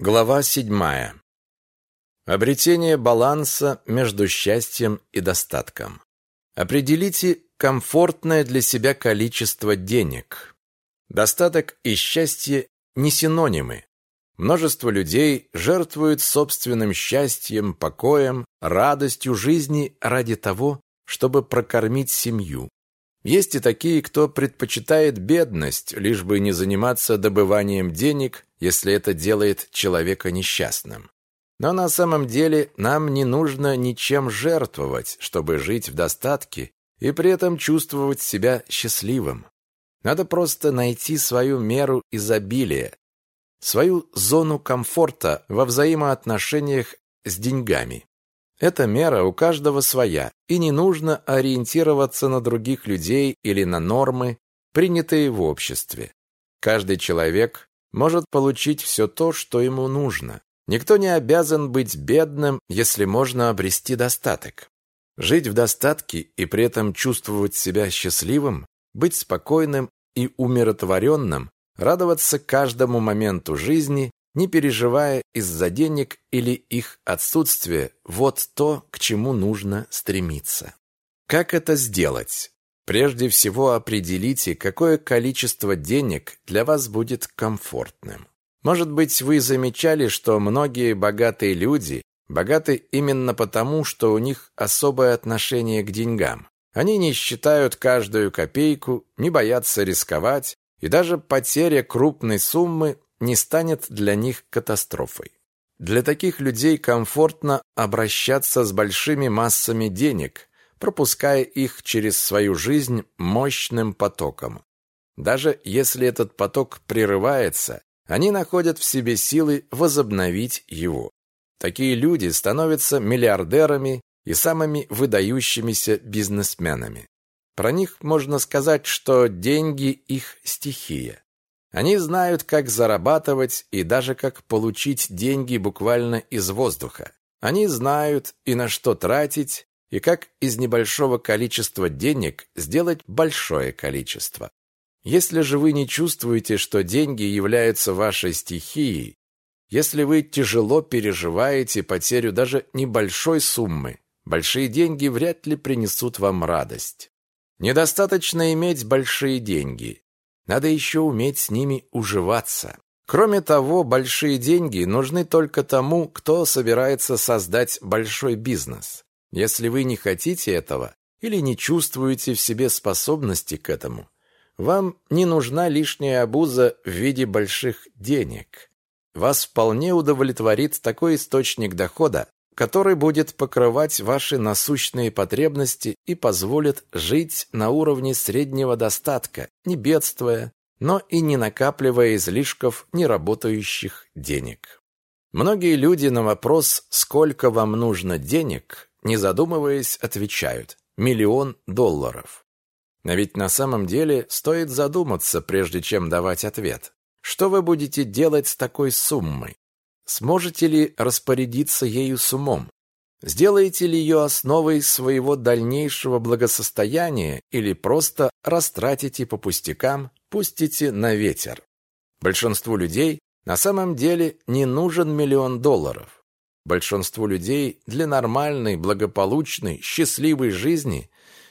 Глава седьмая. Обретение баланса между счастьем и достатком. Определите комфортное для себя количество денег. Достаток и счастье не синонимы. Множество людей жертвуют собственным счастьем, покоем, радостью жизни ради того, чтобы прокормить семью. Есть и такие, кто предпочитает бедность, лишь бы не заниматься добыванием денег, если это делает человека несчастным. Но на самом деле нам не нужно ничем жертвовать, чтобы жить в достатке и при этом чувствовать себя счастливым. Надо просто найти свою меру изобилия, свою зону комфорта во взаимоотношениях с деньгами. Эта мера у каждого своя, и не нужно ориентироваться на других людей или на нормы, принятые в обществе. Каждый человек может получить все то, что ему нужно. Никто не обязан быть бедным, если можно обрести достаток. Жить в достатке и при этом чувствовать себя счастливым, быть спокойным и умиротворенным, радоваться каждому моменту жизни не переживая из-за денег или их отсутствия, вот то, к чему нужно стремиться. Как это сделать? Прежде всего определите, какое количество денег для вас будет комфортным. Может быть, вы замечали, что многие богатые люди богаты именно потому, что у них особое отношение к деньгам. Они не считают каждую копейку, не боятся рисковать, и даже потеря крупной суммы не станет для них катастрофой. Для таких людей комфортно обращаться с большими массами денег, пропуская их через свою жизнь мощным потоком. Даже если этот поток прерывается, они находят в себе силы возобновить его. Такие люди становятся миллиардерами и самыми выдающимися бизнесменами. Про них можно сказать, что деньги – их стихия. Они знают, как зарабатывать и даже как получить деньги буквально из воздуха. Они знают и на что тратить, и как из небольшого количества денег сделать большое количество. Если же вы не чувствуете, что деньги являются вашей стихией, если вы тяжело переживаете потерю даже небольшой суммы, большие деньги вряд ли принесут вам радость. Недостаточно иметь большие деньги. Надо еще уметь с ними уживаться. Кроме того, большие деньги нужны только тому, кто собирается создать большой бизнес. Если вы не хотите этого или не чувствуете в себе способности к этому, вам не нужна лишняя обуза в виде больших денег. Вас вполне удовлетворит такой источник дохода, который будет покрывать ваши насущные потребности и позволит жить на уровне среднего достатка, не бедствуя, но и не накапливая излишков неработающих денег. Многие люди на вопрос «Сколько вам нужно денег?» не задумываясь, отвечают «Миллион долларов». Но ведь на самом деле стоит задуматься, прежде чем давать ответ. Что вы будете делать с такой суммой? Сможете ли распорядиться ею с умом? Сделаете ли ее основой своего дальнейшего благосостояния или просто растратите по пустякам, пустите на ветер? Большинству людей на самом деле не нужен миллион долларов. Большинству людей для нормальной, благополучной, счастливой жизни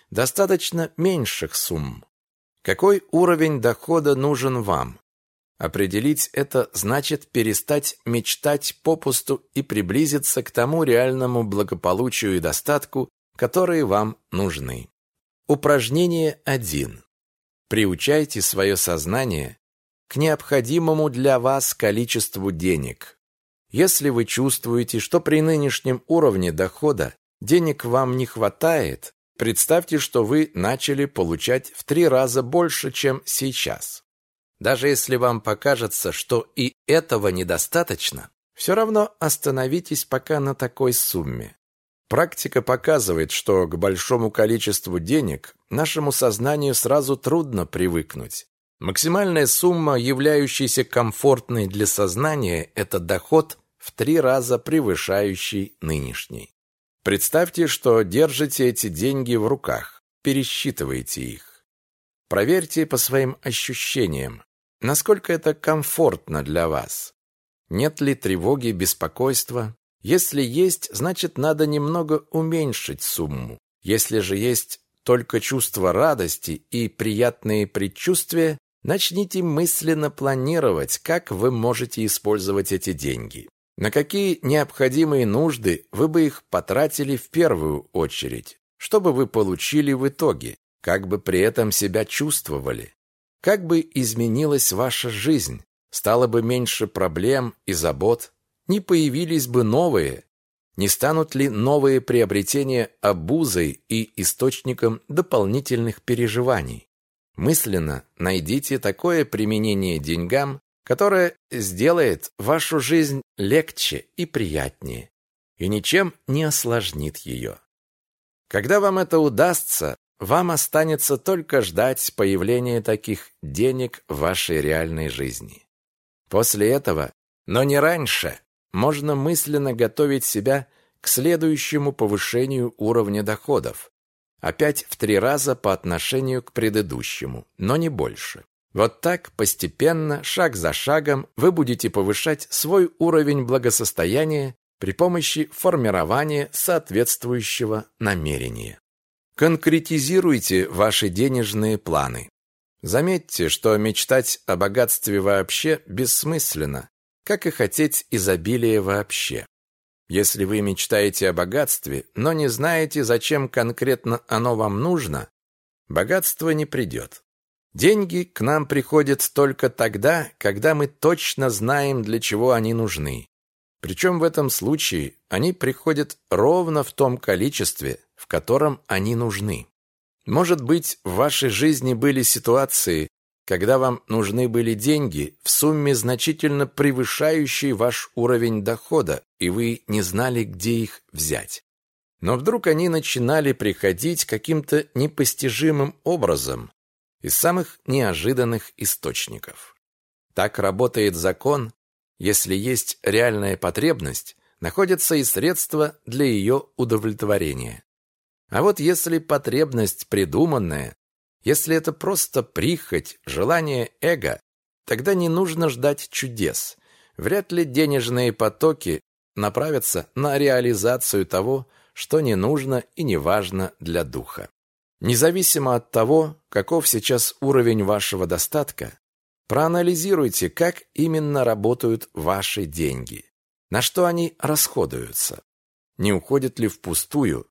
достаточно меньших сумм. Какой уровень дохода нужен вам? Определить это значит перестать мечтать попусту и приблизиться к тому реальному благополучию и достатку, которые вам нужны. Упражнение 1. Приучайте свое сознание к необходимому для вас количеству денег. Если вы чувствуете, что при нынешнем уровне дохода денег вам не хватает, представьте, что вы начали получать в три раза больше, чем сейчас. Даже если вам покажется, что и этого недостаточно, все равно остановитесь пока на такой сумме. Практика показывает, что к большому количеству денег нашему сознанию сразу трудно привыкнуть. Максимальная сумма, являющаяся комфортной для сознания, это доход в три раза превышающий нынешний. Представьте, что держите эти деньги в руках, пересчитываете их. Проверьте по своим ощущениям, Насколько это комфортно для вас? Нет ли тревоги, беспокойства? Если есть, значит, надо немного уменьшить сумму. Если же есть только чувство радости и приятные предчувствия, начните мысленно планировать, как вы можете использовать эти деньги. На какие необходимые нужды вы бы их потратили в первую очередь? Что бы вы получили в итоге? Как бы при этом себя чувствовали? Как бы изменилась ваша жизнь? Стало бы меньше проблем и забот? Не появились бы новые? Не станут ли новые приобретения обузой и источником дополнительных переживаний? Мысленно найдите такое применение деньгам, которое сделает вашу жизнь легче и приятнее и ничем не осложнит ее. Когда вам это удастся, вам останется только ждать появления таких денег в вашей реальной жизни. После этого, но не раньше, можно мысленно готовить себя к следующему повышению уровня доходов, опять в три раза по отношению к предыдущему, но не больше. Вот так, постепенно, шаг за шагом, вы будете повышать свой уровень благосостояния при помощи формирования соответствующего намерения. Конкретизируйте ваши денежные планы. Заметьте, что мечтать о богатстве вообще бессмысленно, как и хотеть изобилия вообще. Если вы мечтаете о богатстве, но не знаете, зачем конкретно оно вам нужно, богатство не придет. Деньги к нам приходят только тогда, когда мы точно знаем, для чего они нужны. Причем в этом случае они приходят ровно в том количестве, в котором они нужны. Может быть, в вашей жизни были ситуации, когда вам нужны были деньги в сумме значительно превышающей ваш уровень дохода, и вы не знали, где их взять. Но вдруг они начинали приходить каким-то непостижимым образом из самых неожиданных источников. Так работает закон, если есть реальная потребность, находятся и средства для ее удовлетворения. А вот если потребность придуманная, если это просто прихоть, желание эго, тогда не нужно ждать чудес. Вряд ли денежные потоки направятся на реализацию того, что не нужно и не важно для духа. Независимо от того, каков сейчас уровень вашего достатка, проанализируйте, как именно работают ваши деньги, на что они расходуются, не уходят ли впустую,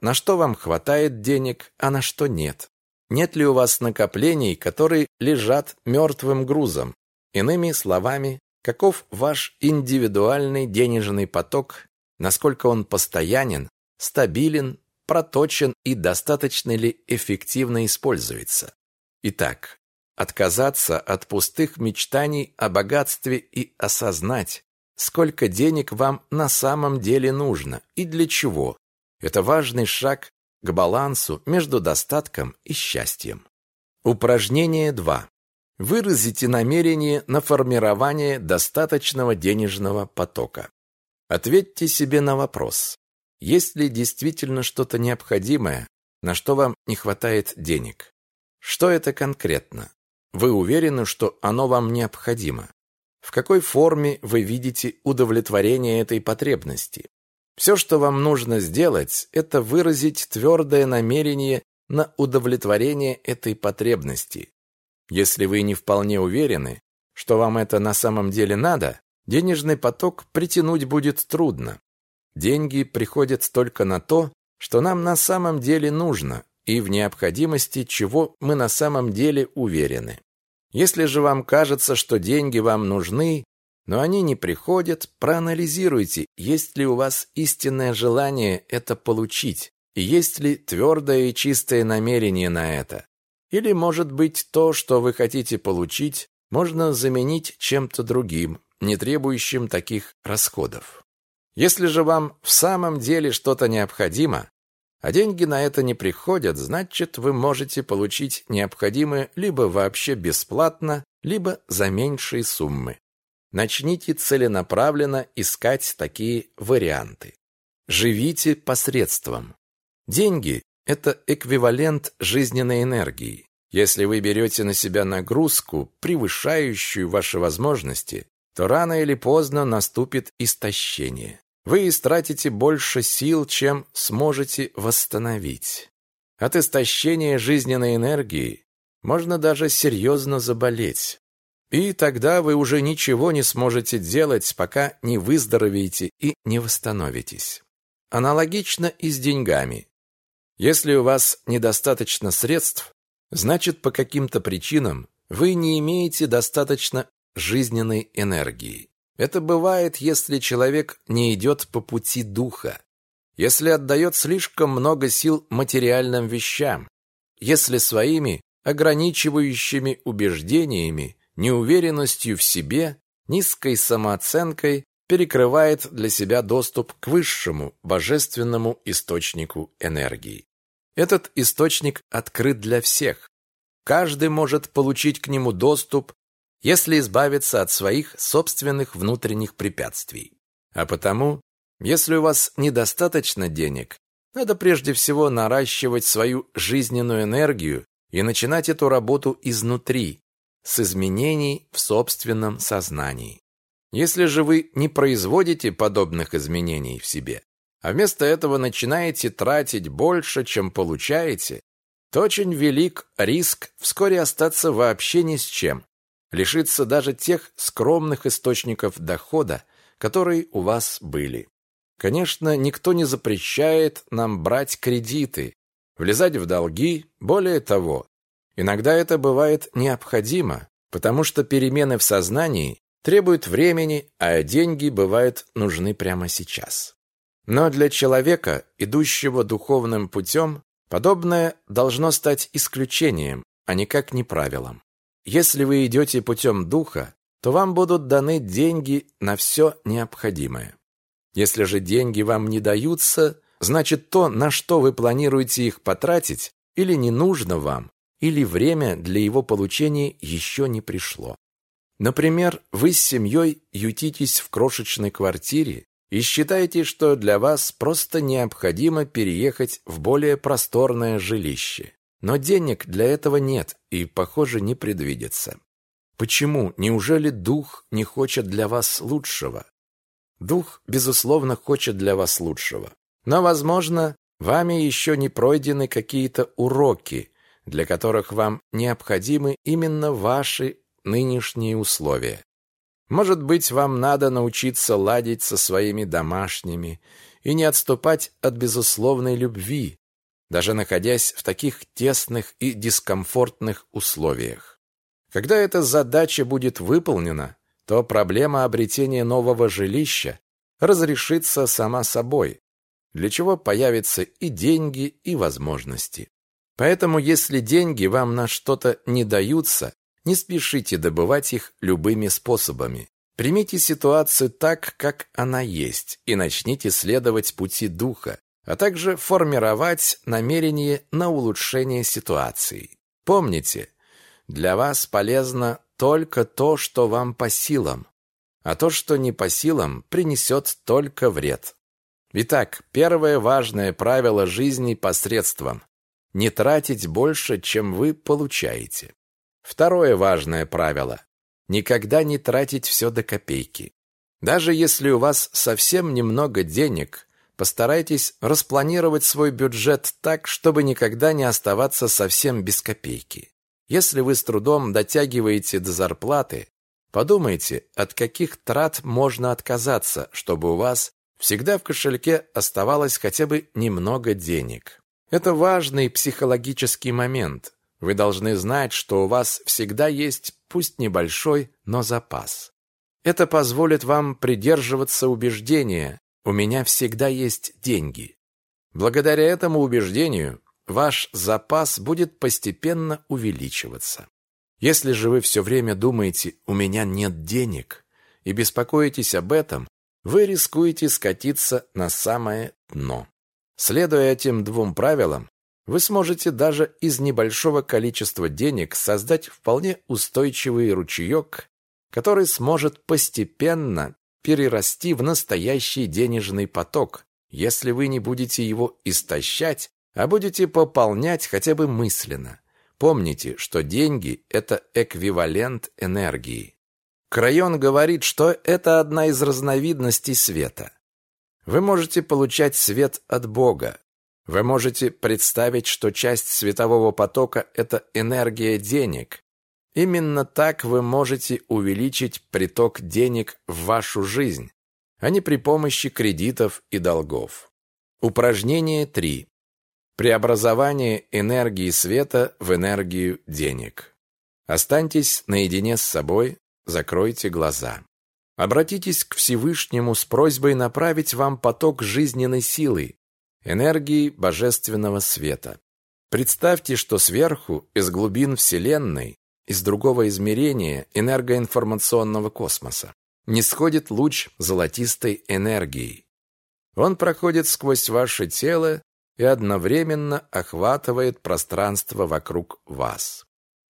на что вам хватает денег, а на что нет. Нет ли у вас накоплений, которые лежат мертвым грузом? Иными словами, каков ваш индивидуальный денежный поток, насколько он постоянен, стабилен, проточен и достаточно ли эффективно используется? Итак, отказаться от пустых мечтаний о богатстве и осознать, сколько денег вам на самом деле нужно и для чего, это важный шаг к балансу между достатком и счастьем. Упражнение 2. Выразите намерение на формирование достаточного денежного потока. Ответьте себе на вопрос, есть ли действительно что-то необходимое, на что вам не хватает денег? Что это конкретно? Вы уверены, что оно вам необходимо? В какой форме вы видите удовлетворение этой потребности? Все, что вам нужно сделать, это выразить твердое намерение на удовлетворение этой потребности. Если вы не вполне уверены, что вам это на самом деле надо, денежный поток притянуть будет трудно. Деньги приходят только на то, что нам на самом деле нужно, и в необходимости чего мы на самом деле уверены. Если же вам кажется, что деньги вам нужны, но они не приходят, проанализируйте, есть ли у вас истинное желание это получить, и есть ли твердое и чистое намерение на это. Или, может быть, то, что вы хотите получить, можно заменить чем-то другим, не требующим таких расходов. Если же вам в самом деле что-то необходимо, а деньги на это не приходят, значит, вы можете получить необходимое либо вообще бесплатно, либо за меньшие суммы. Начните целенаправленно искать такие варианты. Живите посредством. Деньги – это эквивалент жизненной энергии. Если вы берете на себя нагрузку, превышающую ваши возможности, то рано или поздно наступит истощение. Вы истратите больше сил, чем сможете восстановить. От истощения жизненной энергии можно даже серьезно заболеть. И тогда вы уже ничего не сможете делать, пока не выздоровеете и не восстановитесь. Аналогично и с деньгами. Если у вас недостаточно средств, значит по каким-то причинам вы не имеете достаточно жизненной энергии. Это бывает, если человек не идет по пути духа, если отдает слишком много сил материальным вещам, если своими ограничивающими убеждениями неуверенностью в себе, низкой самооценкой перекрывает для себя доступ к высшему, божественному источнику энергии. Этот источник открыт для всех. Каждый может получить к нему доступ, если избавиться от своих собственных внутренних препятствий. А потому, если у вас недостаточно денег, надо прежде всего наращивать свою жизненную энергию и начинать эту работу изнутри, с изменений в собственном сознании. Если же вы не производите подобных изменений в себе, а вместо этого начинаете тратить больше, чем получаете, то очень велик риск вскоре остаться вообще ни с чем, лишиться даже тех скромных источников дохода, которые у вас были. Конечно, никто не запрещает нам брать кредиты, влезать в долги, более того, Иногда это бывает необходимо, потому что перемены в сознании требуют времени, а деньги бывают нужны прямо сейчас. Но для человека, идущего духовным путем, подобное должно стать исключением, а никак не правилом. Если вы идете путем духа, то вам будут даны деньги на все необходимое. Если же деньги вам не даются, значит то, на что вы планируете их потратить, или не нужно вам, или время для его получения еще не пришло. Например, вы с семьей ютитесь в крошечной квартире и считаете, что для вас просто необходимо переехать в более просторное жилище. Но денег для этого нет и, похоже, не предвидится. Почему? Неужели дух не хочет для вас лучшего? Дух, безусловно, хочет для вас лучшего. Но, возможно, вами еще не пройдены какие-то уроки, для которых вам необходимы именно ваши нынешние условия. Может быть, вам надо научиться ладить со своими домашними и не отступать от безусловной любви, даже находясь в таких тесных и дискомфортных условиях. Когда эта задача будет выполнена, то проблема обретения нового жилища разрешится сама собой, для чего появятся и деньги, и возможности. Поэтому, если деньги вам на что-то не даются, не спешите добывать их любыми способами. Примите ситуацию так, как она есть, и начните следовать пути духа, а также формировать намерение на улучшение ситуации. Помните, для вас полезно только то, что вам по силам, а то, что не по силам, принесет только вред. Итак, первое важное правило жизни посредством не тратить больше, чем вы получаете. Второе важное правило – никогда не тратить все до копейки. Даже если у вас совсем немного денег, постарайтесь распланировать свой бюджет так, чтобы никогда не оставаться совсем без копейки. Если вы с трудом дотягиваете до зарплаты, подумайте, от каких трат можно отказаться, чтобы у вас всегда в кошельке оставалось хотя бы немного денег. Это важный психологический момент. Вы должны знать, что у вас всегда есть, пусть небольшой, но запас. Это позволит вам придерживаться убеждения «у меня всегда есть деньги». Благодаря этому убеждению ваш запас будет постепенно увеличиваться. Если же вы все время думаете «у меня нет денег» и беспокоитесь об этом, вы рискуете скатиться на самое дно. Следуя этим двум правилам, вы сможете даже из небольшого количества денег создать вполне устойчивый ручеек, который сможет постепенно перерасти в настоящий денежный поток, если вы не будете его истощать, а будете пополнять хотя бы мысленно. Помните, что деньги – это эквивалент энергии. Крайон говорит, что это одна из разновидностей света. Вы можете получать свет от Бога. Вы можете представить, что часть светового потока – это энергия денег. Именно так вы можете увеличить приток денег в вашу жизнь, а не при помощи кредитов и долгов. Упражнение 3. Преобразование энергии света в энергию денег. Останьтесь наедине с собой, закройте глаза. Обратитесь к Всевышнему с просьбой направить вам поток жизненной силы, энергии божественного света. Представьте, что сверху, из глубин Вселенной, из другого измерения энергоинформационного космоса, не сходит луч золотистой энергии. Он проходит сквозь ваше тело и одновременно охватывает пространство вокруг вас.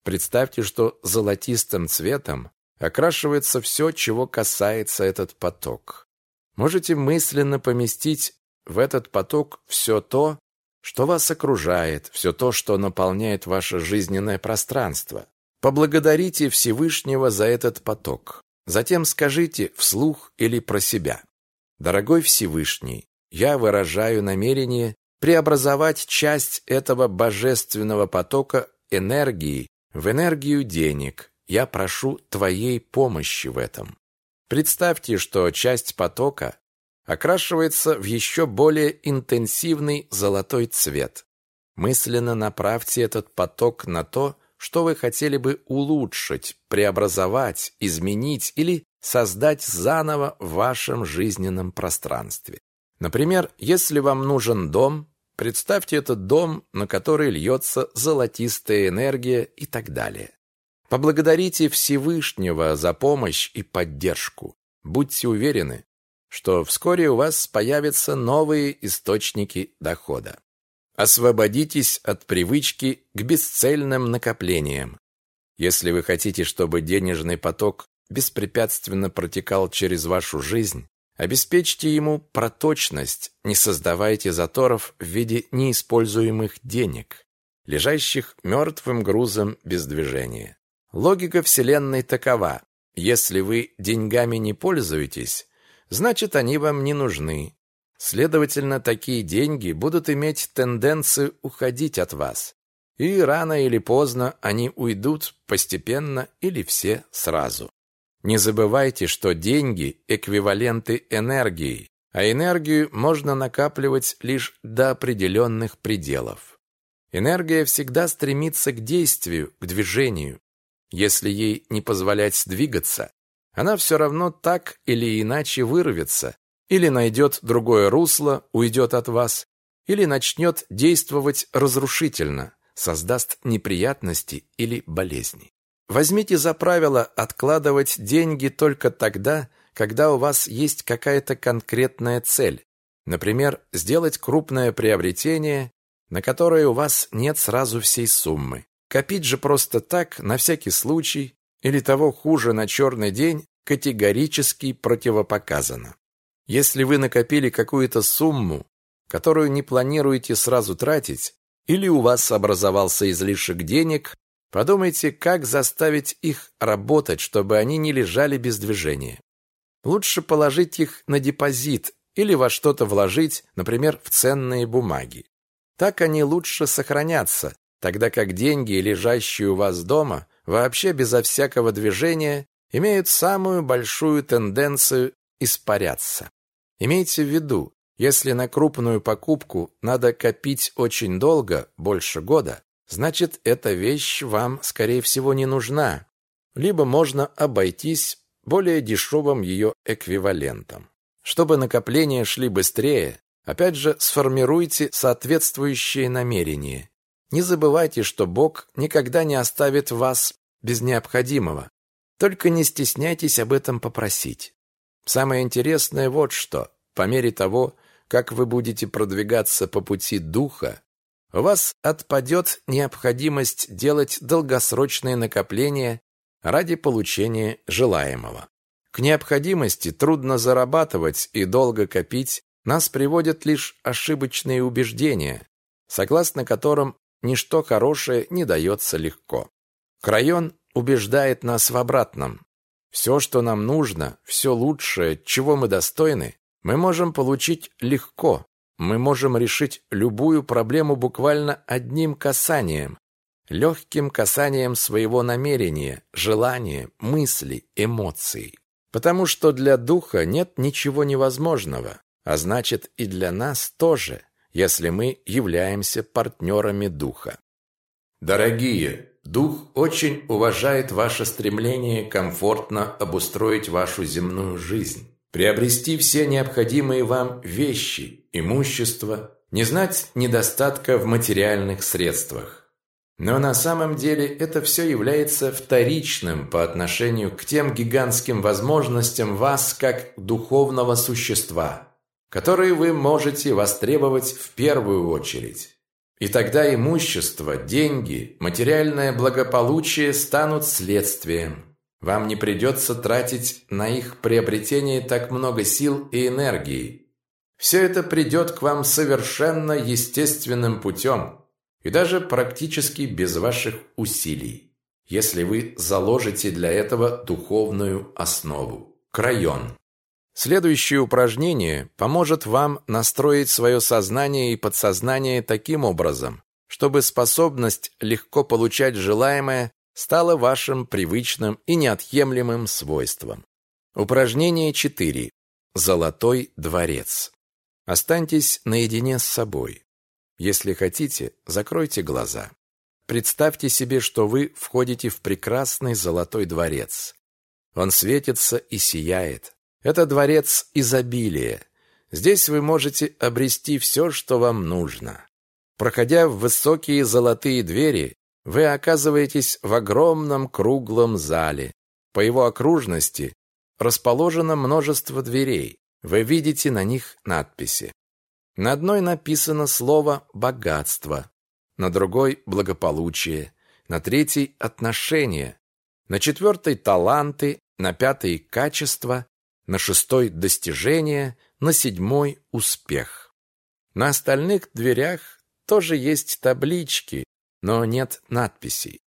Представьте, что золотистым цветом окрашивается все, чего касается этот поток. Можете мысленно поместить в этот поток все то, что вас окружает, все то, что наполняет ваше жизненное пространство. Поблагодарите Всевышнего за этот поток. Затем скажите вслух или про себя. Дорогой Всевышний, я выражаю намерение преобразовать часть этого божественного потока энергии в энергию денег, я прошу твоей помощи в этом. Представьте, что часть потока окрашивается в еще более интенсивный золотой цвет. Мысленно направьте этот поток на то, что вы хотели бы улучшить, преобразовать, изменить или создать заново в вашем жизненном пространстве. Например, если вам нужен дом, представьте этот дом, на который льется золотистая энергия и так далее. Поблагодарите Всевышнего за помощь и поддержку. Будьте уверены, что вскоре у вас появятся новые источники дохода. Освободитесь от привычки к бесцельным накоплениям. Если вы хотите, чтобы денежный поток беспрепятственно протекал через вашу жизнь, обеспечьте ему проточность, не создавайте заторов в виде неиспользуемых денег, лежащих мертвым грузом без движения. Логика Вселенной такова. Если вы деньгами не пользуетесь, значит, они вам не нужны. Следовательно, такие деньги будут иметь тенденцию уходить от вас. И рано или поздно они уйдут постепенно или все сразу. Не забывайте, что деньги – эквиваленты энергии, а энергию можно накапливать лишь до определенных пределов. Энергия всегда стремится к действию, к движению. Если ей не позволять двигаться, она все равно так или иначе вырвется, или найдет другое русло, уйдет от вас, или начнет действовать разрушительно, создаст неприятности или болезни. Возьмите за правило откладывать деньги только тогда, когда у вас есть какая-то конкретная цель. Например, сделать крупное приобретение, на которое у вас нет сразу всей суммы. Копить же просто так, на всякий случай, или того хуже на черный день, категорически противопоказано. Если вы накопили какую-то сумму, которую не планируете сразу тратить, или у вас образовался излишек денег, подумайте, как заставить их работать, чтобы они не лежали без движения. Лучше положить их на депозит или во что-то вложить, например, в ценные бумаги. Так они лучше сохранятся, тогда как деньги, лежащие у вас дома, вообще безо всякого движения, имеют самую большую тенденцию испаряться. Имейте в виду, если на крупную покупку надо копить очень долго, больше года, значит, эта вещь вам, скорее всего, не нужна, либо можно обойтись более дешевым ее эквивалентом. Чтобы накопления шли быстрее, опять же, сформируйте соответствующие намерения не забывайте, что Бог никогда не оставит вас без необходимого. Только не стесняйтесь об этом попросить. Самое интересное вот что. По мере того, как вы будете продвигаться по пути духа, у вас отпадет необходимость делать долгосрочные накопления ради получения желаемого. К необходимости трудно зарабатывать и долго копить нас приводят лишь ошибочные убеждения, согласно которым ничто хорошее не дается легко. Крайон убеждает нас в обратном. Все, что нам нужно, все лучшее, чего мы достойны, мы можем получить легко. Мы можем решить любую проблему буквально одним касанием, легким касанием своего намерения, желания, мысли, эмоций. Потому что для духа нет ничего невозможного, а значит и для нас тоже, если мы являемся партнерами духа. Дорогие, дух очень уважает ваше стремление комфортно обустроить вашу земную жизнь, приобрести все необходимые вам вещи, имущество, не знать недостатка в материальных средствах. Но на самом деле это все является вторичным по отношению к тем гигантским возможностям вас как духовного существа, которые вы можете востребовать в первую очередь. И тогда имущество, деньги, материальное благополучие станут следствием. Вам не придется тратить на их приобретение так много сил и энергии. Все это придет к вам совершенно естественным путем – и даже практически без ваших усилий, если вы заложите для этого духовную основу. Крайон. Следующее упражнение поможет вам настроить свое сознание и подсознание таким образом, чтобы способность легко получать желаемое стала вашим привычным и неотъемлемым свойством. Упражнение 4. Золотой дворец. Останьтесь наедине с собой. Если хотите, закройте глаза. Представьте себе, что вы входите в прекрасный золотой дворец. Он светится и сияет. Это дворец изобилия. Здесь вы можете обрести все, что вам нужно. Проходя в высокие золотые двери, вы оказываетесь в огромном круглом зале. По его окружности расположено множество дверей. Вы видите на них надписи. На одной написано слово «богатство», на другой «благополучие», на третьей «отношения», на четвертой «таланты», на пятой «качество», на шестой «достижение», на седьмой «успех». На остальных дверях тоже есть таблички, но нет надписей.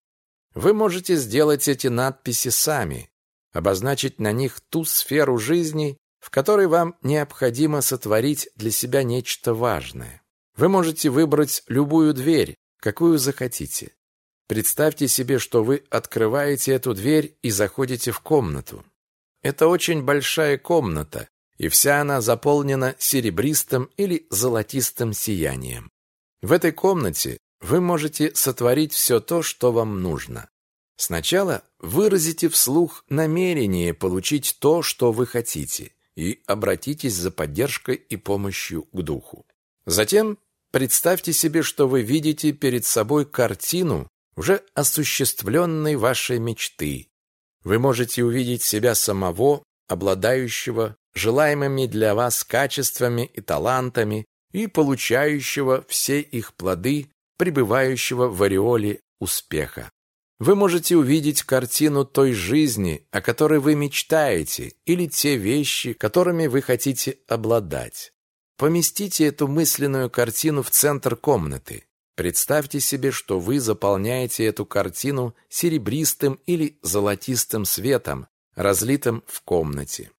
Вы можете сделать эти надписи сами, обозначить на них ту сферу жизни, в которой вам необходимо сотворить для себя нечто важное. Вы можете выбрать любую дверь, какую захотите. Представьте себе, что вы открываете эту дверь и заходите в комнату. Это очень большая комната, и вся она заполнена серебристым или золотистым сиянием. В этой комнате вы можете сотворить все то, что вам нужно. Сначала выразите вслух намерение получить то, что вы хотите и обратитесь за поддержкой и помощью к духу. Затем представьте себе, что вы видите перед собой картину уже осуществленной вашей мечты. Вы можете увидеть себя самого, обладающего желаемыми для вас качествами и талантами и получающего все их плоды, пребывающего в ореоле успеха. Вы можете увидеть картину той жизни, о которой вы мечтаете, или те вещи, которыми вы хотите обладать. Поместите эту мысленную картину в центр комнаты. Представьте себе, что вы заполняете эту картину серебристым или золотистым светом, разлитым в комнате.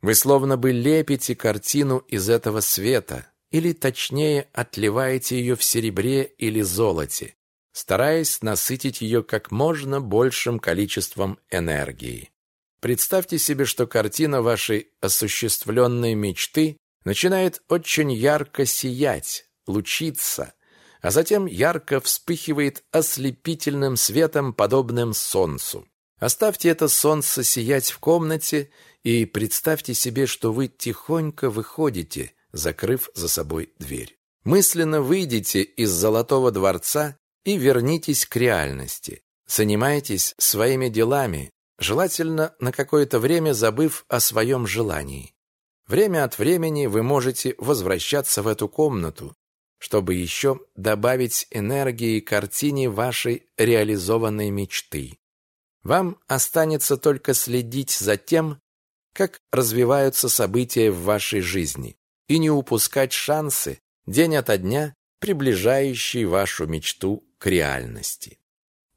Вы словно бы лепите картину из этого света, или точнее отливаете ее в серебре или золоте стараясь насытить ее как можно большим количеством энергии. Представьте себе, что картина вашей осуществленной мечты начинает очень ярко сиять, лучиться, а затем ярко вспыхивает ослепительным светом, подобным солнцу. Оставьте это солнце сиять в комнате и представьте себе, что вы тихонько выходите, закрыв за собой дверь. Мысленно выйдите из золотого дворца и вернитесь к реальности. Занимайтесь своими делами, желательно на какое-то время забыв о своем желании. Время от времени вы можете возвращаться в эту комнату, чтобы еще добавить энергии картине вашей реализованной мечты. Вам останется только следить за тем, как развиваются события в вашей жизни, и не упускать шансы день ото дня, приближающие вашу мечту к реальности.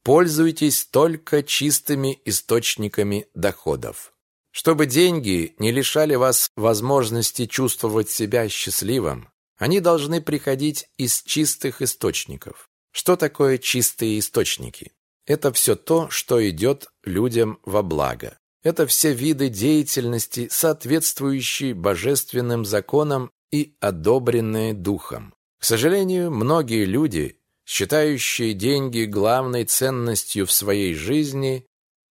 Пользуйтесь только чистыми источниками доходов. Чтобы деньги не лишали вас возможности чувствовать себя счастливым, они должны приходить из чистых источников. Что такое чистые источники? Это все то, что идет людям во благо. Это все виды деятельности, соответствующие божественным законам и одобренные духом. К сожалению, многие люди, считающие деньги главной ценностью в своей жизни,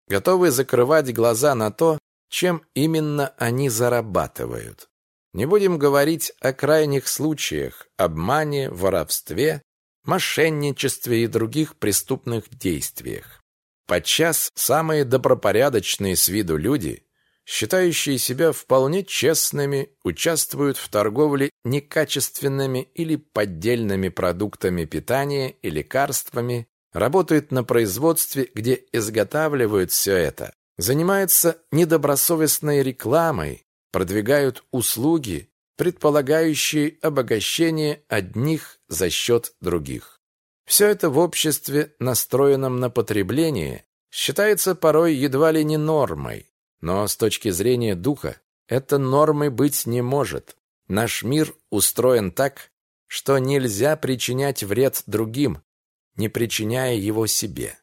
готовы закрывать глаза на то, чем именно они зарабатывают. Не будем говорить о крайних случаях, обмане, воровстве, мошенничестве и других преступных действиях. Подчас самые добропорядочные с виду люди, считающие себя вполне честными, участвуют в торговле некачественными или поддельными продуктами питания и лекарствами, работают на производстве, где изготавливают все это, занимаются недобросовестной рекламой, продвигают услуги, предполагающие обогащение одних за счет других. Все это в обществе, настроенном на потребление, считается порой едва ли не нормой, но с точки зрения духа это нормой быть не может. Наш мир устроен так, что нельзя причинять вред другим, не причиняя его себе.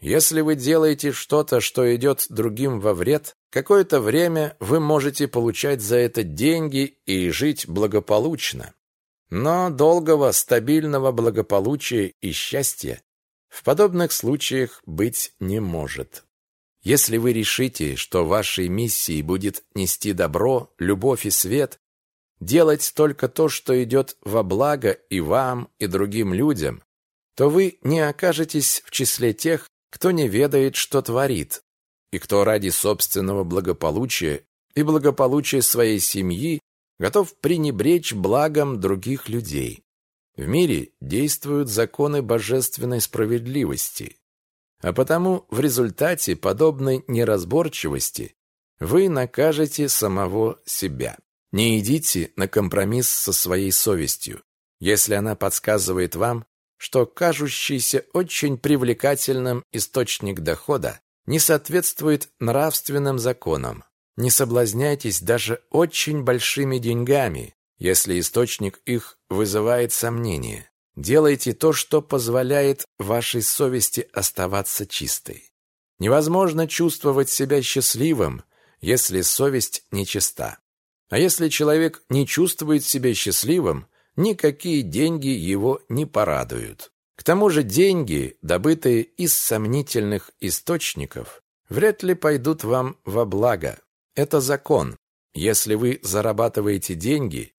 Если вы делаете что-то, что идет другим во вред, какое-то время вы можете получать за это деньги и жить благополучно. Но долгого стабильного благополучия и счастья в подобных случаях быть не может. Если вы решите, что вашей миссией будет нести добро, любовь и свет, делать только то, что идет во благо и вам, и другим людям, то вы не окажетесь в числе тех, кто не ведает, что творит, и кто ради собственного благополучия и благополучия своей семьи готов пренебречь благом других людей. В мире действуют законы божественной справедливости, а потому в результате подобной неразборчивости вы накажете самого себя. Не идите на компромисс со своей совестью, если она подсказывает вам, что кажущийся очень привлекательным источник дохода не соответствует нравственным законам. Не соблазняйтесь даже очень большими деньгами, если источник их вызывает сомнения. Делайте то, что позволяет вашей совести оставаться чистой. Невозможно чувствовать себя счастливым, если совесть нечиста. А если человек не чувствует себя счастливым, никакие деньги его не порадуют. К тому же деньги, добытые из сомнительных источников, вряд ли пойдут вам во благо. Это закон. Если вы зарабатываете деньги,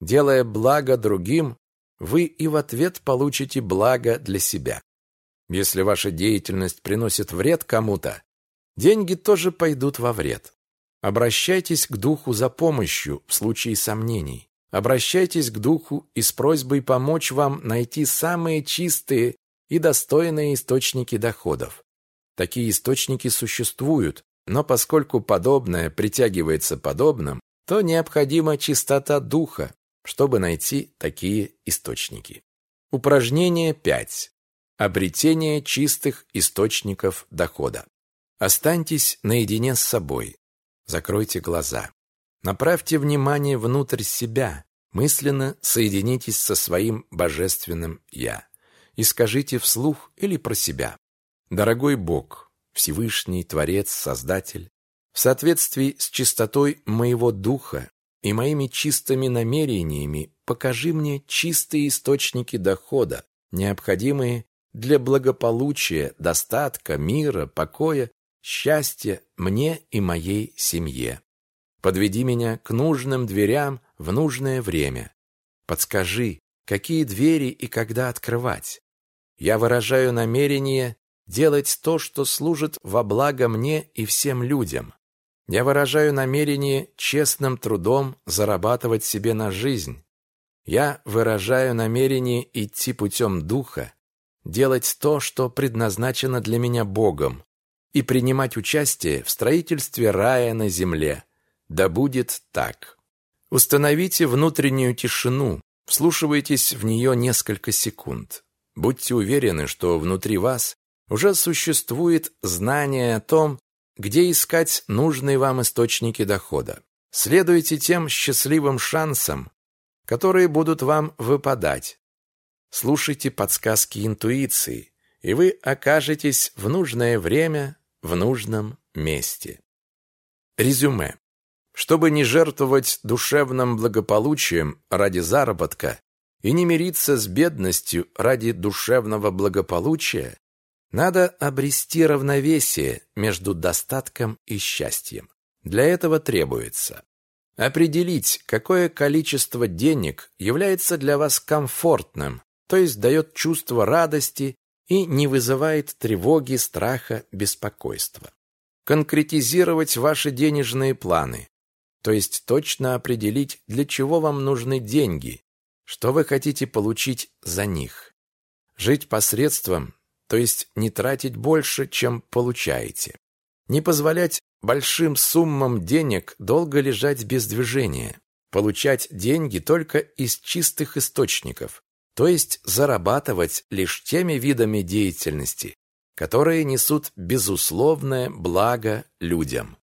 делая благо другим, вы и в ответ получите благо для себя. Если ваша деятельность приносит вред кому-то, деньги тоже пойдут во вред. Обращайтесь к духу за помощью в случае сомнений. Обращайтесь к Духу и с просьбой помочь вам найти самые чистые и достойные источники доходов. Такие источники существуют, но поскольку подобное притягивается подобным, то необходима чистота духа, чтобы найти такие источники. Упражнение 5. Обретение чистых источников дохода. Останьтесь наедине с собой. Закройте глаза. Направьте внимание внутрь себя, мысленно соединитесь со своим божественным «Я» и скажите вслух или про себя. Дорогой Бог, Всевышний Творец, Создатель, в соответствии с чистотой моего духа и моими чистыми намерениями покажи мне чистые источники дохода, необходимые для благополучия, достатка, мира, покоя, счастья мне и моей семье. Подведи меня к нужным дверям в нужное время. Подскажи, какие двери и когда открывать. Я выражаю намерение делать то, что служит во благо мне и всем людям. Я выражаю намерение честным трудом зарабатывать себе на жизнь. Я выражаю намерение идти путем духа, делать то, что предназначено для меня Богом, и принимать участие в строительстве рая на земле, да будет так. Установите внутреннюю тишину, вслушивайтесь в нее несколько секунд. Будьте уверены, что внутри вас уже существует знание о том, где искать нужные вам источники дохода. Следуйте тем счастливым шансам, которые будут вам выпадать. Слушайте подсказки интуиции, и вы окажетесь в нужное время в нужном месте. Резюме. Чтобы не жертвовать душевным благополучием ради заработка и не мириться с бедностью ради душевного благополучия, надо обрести равновесие между достатком и счастьем. Для этого требуется определить, какое количество денег является для вас комфортным, то есть дает чувство радости и не вызывает тревоги, страха, беспокойства. Конкретизировать ваши денежные планы, то есть точно определить, для чего вам нужны деньги, что вы хотите получить за них. Жить посредством, то есть не тратить больше, чем получаете. Не позволять большим суммам денег долго лежать без движения. Получать деньги только из чистых источников, то есть зарабатывать лишь теми видами деятельности, которые несут безусловное благо людям.